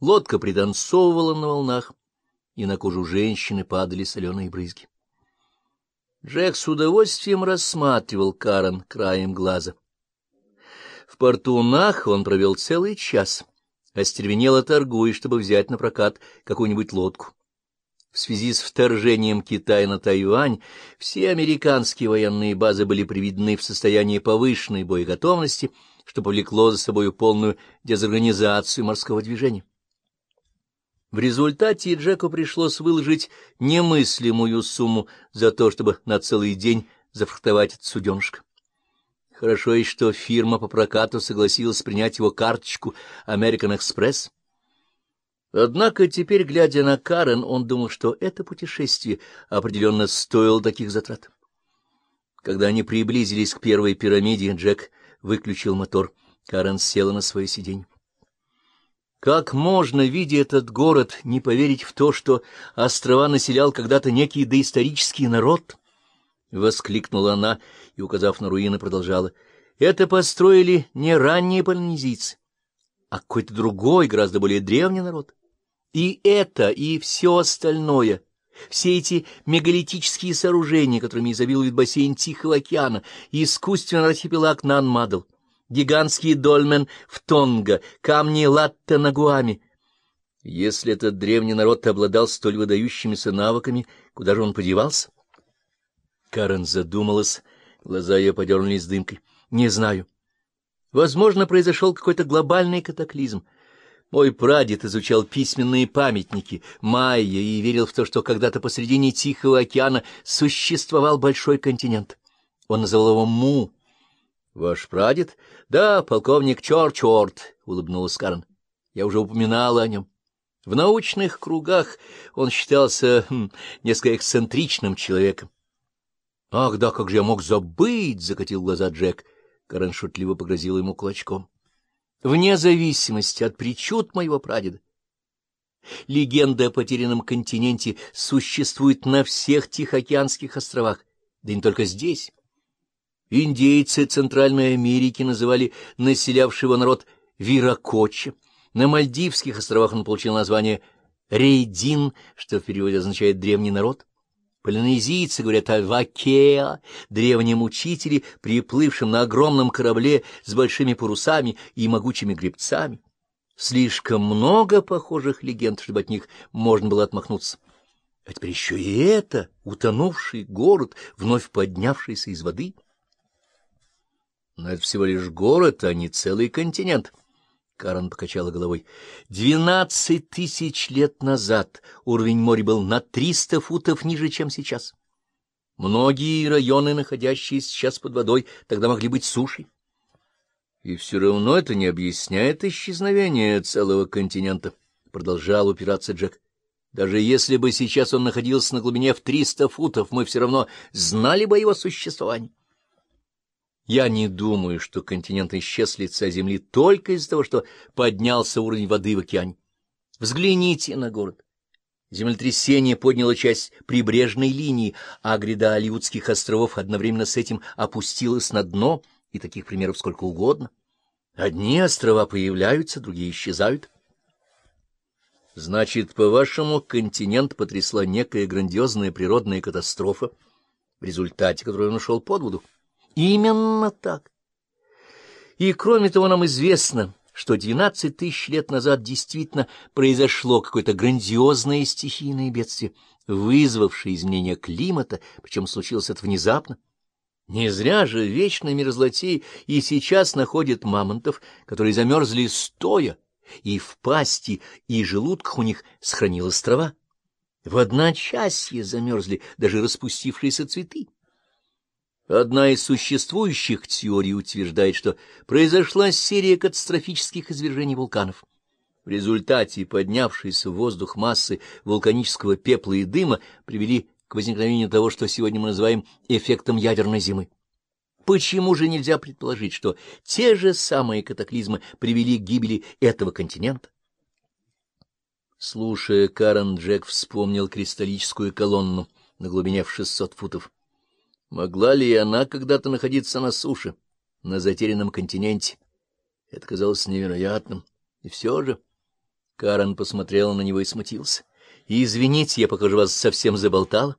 Лодка пританцовывала на волнах, и на кожу женщины падали соленые брызги. Джек с удовольствием рассматривал Карен краем глаза. В порту Нах он провел целый час, остервенело торгуя, чтобы взять на прокат какую-нибудь лодку. В связи с вторжением Китая на Тайвань все американские военные базы были приведены в состояние повышенной боеготовности, что повлекло за собой полную дезорганизацию морского движения. В результате Джеку пришлось выложить немыслимую сумму за то, чтобы на целый день зафрахтовать это суденышко. Хорошо и что фирма по прокату согласилась принять его карточку American Express. Однако теперь, глядя на Карен, он думал, что это путешествие определенно стоило таких затрат. Когда они приблизились к первой пирамиде, Джек выключил мотор. Карен села на свое сиденье. Как можно, видя этот город, не поверить в то, что острова населял когда-то некий доисторический народ? — воскликнула она и, указав на руины, продолжала. — Это построили не ранние полинезийцы, а какой-то другой, гораздо более древний народ. И это, и все остальное, все эти мегалитические сооружения, которыми изобилует бассейн Тихого океана, искусственный архипелаг Нан-Мадл — гигантский дольмен в Тонго, камни Латте на Гуаме. Если этот древний народ обладал столь выдающимися навыками, куда же он подевался? Карен задумалась, глаза ее подернулись дымкой. Не знаю. Возможно, произошел какой-то глобальный катаклизм. Мой прадед изучал письменные памятники майя и верил в то, что когда-то посредине Тихого океана существовал большой континент. Он называл его Му, Ваш прадед? Да, полковник Чорчорт, — улыбнулась Карен. Я уже упоминала о нем. В научных кругах он считался хм, несколько эксцентричным человеком. — Ах, да, как же я мог забыть! — закатил глаза Джек. Карен шутливо погрозила ему кулачком. — Вне зависимости от причуд моего прадеда. Легенда о потерянном континенте существует на всех Тихоокеанских островах, да не только здесь. Индейцы Центральной Америки называли населявшего народ Виракочи. На Мальдивских островах он получил название Рейдин, что в переводе означает «древний народ». Полинезийцы говорят о Вакеа, древнем учителе, приплывшем на огромном корабле с большими парусами и могучими гребцами. Слишком много похожих легенд, чтобы от них можно было отмахнуться. А теперь еще и это, утонувший город, вновь поднявшийся из воды — но это всего лишь город, а не целый континент. Карен покачала головой. Двенадцать тысяч лет назад уровень моря был на триста футов ниже, чем сейчас. Многие районы, находящиеся сейчас под водой, тогда могли быть сушей. И все равно это не объясняет исчезновение целого континента, — продолжал упираться Джек. Даже если бы сейчас он находился на глубине в триста футов, мы все равно знали бы о его существовании. Я не думаю, что континент исчез с лица Земли только из-за того, что поднялся уровень воды в океане. Взгляните на город. Землетрясение подняло часть прибрежной линии, а гряда Алиутских островов одновременно с этим опустилась на дно, и таких примеров сколько угодно. Одни острова появляются, другие исчезают. Значит, по-вашему, континент потрясла некая грандиозная природная катастрофа, в результате которой он ушел под воду? Именно так. И кроме того, нам известно, что 12 тысяч лет назад действительно произошло какое-то грандиозное стихийное бедствие, вызвавшее изменение климата, причем случилось это внезапно. Не зря же вечные мерзлоте и сейчас находят мамонтов, которые замерзли стоя, и в пасти, и желудках у них сохранилась трава. В одночасье замерзли даже распустившиеся цветы. Одна из существующих теорий утверждает, что произошла серия катастрофических извержений вулканов. В результате поднявшиеся в воздух массы вулканического пепла и дыма привели к возникновению того, что сегодня мы называем эффектом ядерной зимы. Почему же нельзя предположить, что те же самые катаклизмы привели к гибели этого континента? Слушая, Карен Джек вспомнил кристаллическую колонну на глубине в 600 футов. Могла ли она когда-то находиться на суше, на затерянном континенте? Это казалось невероятным. И все же Карен посмотрела на него и смутился. — Извините, я, похоже, вас совсем заболтала.